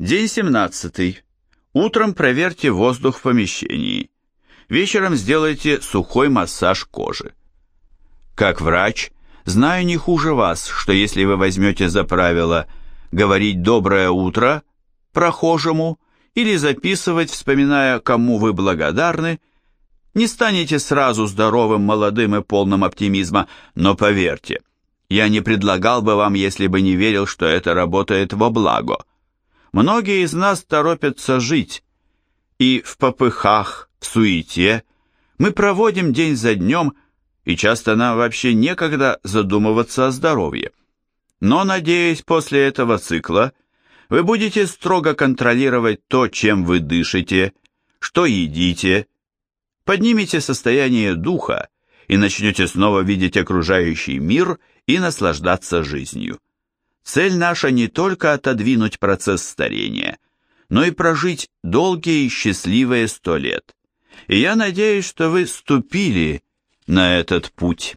День 17. Утром проверьте воздух в помещении. Вечером сделайте сухой массаж кожи. Как врач, знаю не хуже вас, что если вы возьмете за правило говорить «доброе утро» прохожему или записывать, вспоминая, кому вы благодарны, не станете сразу здоровым, молодым и полным оптимизма, но поверьте, я не предлагал бы вам, если бы не верил, что это работает во благо. Многие из нас торопятся жить, и в попыхах, в суете мы проводим день за днем, и часто нам вообще некогда задумываться о здоровье. Но, надеюсь, после этого цикла вы будете строго контролировать то, чем вы дышите, что едите, поднимете состояние духа и начнете снова видеть окружающий мир и наслаждаться жизнью. Цель наша не только отодвинуть процесс старения, но и прожить долгие и счастливые сто лет. И я надеюсь, что вы ступили на этот путь.